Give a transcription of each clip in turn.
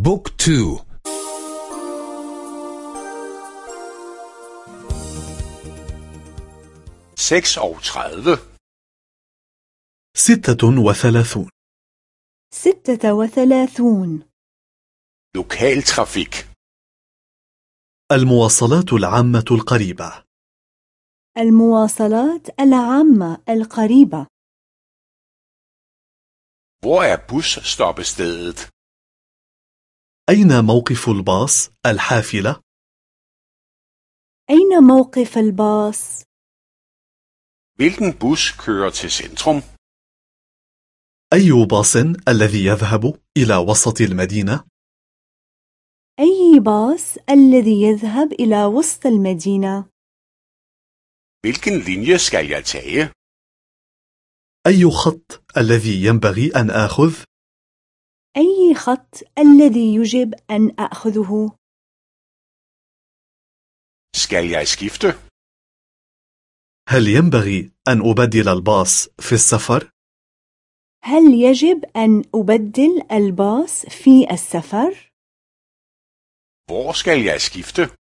book two. seks og ستة وثلاثون. ستة وثلاثون. Lokaltrafik. المواصلات العامة القريبة. المواصلات العامة القريبة. Hvor er busstoppestedet? أين موقف الباص الحافلة؟ أين موقف الباص؟ Hvilken bus kører til centrum? أي باص الذي يذهب إلى وسط المدينة؟ أي باص الذي يذهب إلى وسط المدينة؟ Hvilken linje skal jeg tage? أي خط الذي ينبغي أن آخذ؟ أي خط الذي يجب أن أخذه؟ Skal jeg skifte? هل ينبغي أن أبدل الباص في السفر؟ هل يجب أن أبدل الباص في السفر؟ Hvor skal jeg skifte?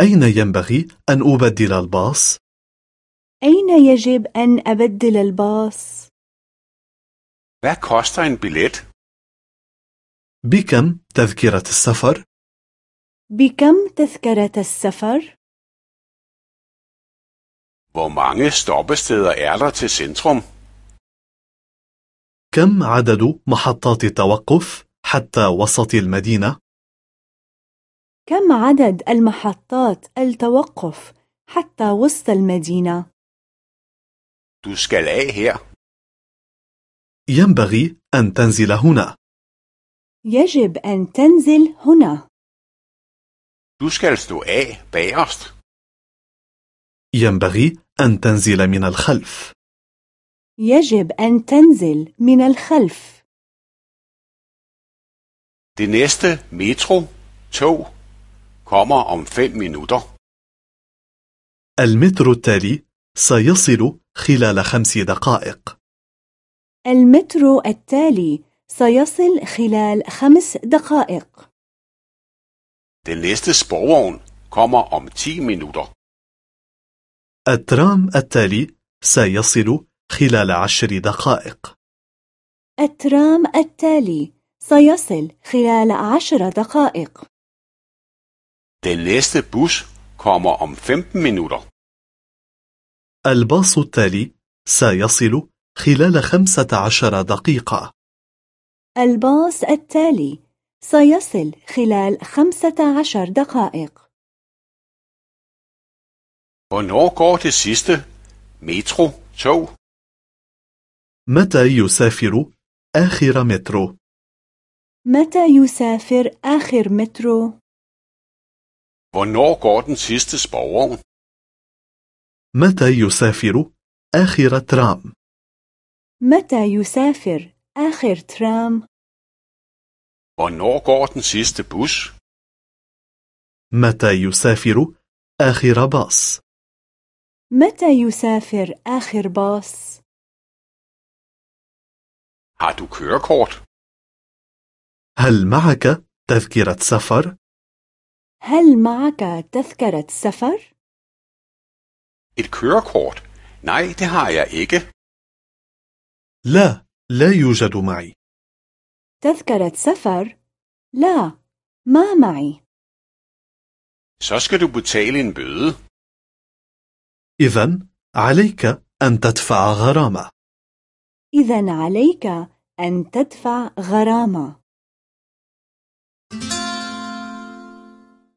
أين ينبغي أن أبدل الباص؟ أين يجب أن أبدل الباص؟ Hvad koster en billet? بكم تذكرة السفر؟ بكم تذكرة السفر؟ Hvor mange stoppesteder er der til centrum? كم عدد محطات التوقف حتى وسط المدينة؟ كم عدد المحطات التوقف حتى وسط المدينة؟ Du skal af her. ينبغي أن تنزل هنا. يجب أن تنزل هنا. Du skal stå af bagerst. ينبغي أن تنزل من الخلف. يجب أن تنزل من الخلف. Det næste metro, tog, kommer om 5 minutter. المترو التالي سيصل خلال خمس دقائق. المترو التالي سيصل خلال خمس دقائق Den næste sporvogn kommer om 10 minutter. الترام التالي سيصل خلال عشر دقائق الترام التالي سيصل خلال عشر دقائق Den næste bus kommer om 15 minutter. الباص التالي سيصل خلال خمسة عشر دقيقة الباص التالي سيصل خلال خمسة عشر دقائق Hvornår går det sidste metro, tog? متى يسافر آخر مترو؟ متى يسافر آخر مترو؟ Hvornår går den sidste sporvogn? متى يسافر آخر ترام؟ متى يسافر آخر ترام؟ Hvornår går den sidste bus? متى يسافر آخر باص؟ متى يسافر آخر باص؟ Har du kørekort? هل معك تذكرة سفر؟ هل معك تذكرة سفر؟ Et kørekort? Nej, det har jeg ikke. لا، لا يوجد معي تذكرة سفر؟ لا، ما معي. Så skal du betale en bøde. إذا عليك أن تدفع غرامة إذا عليك أن تدفع غرامة.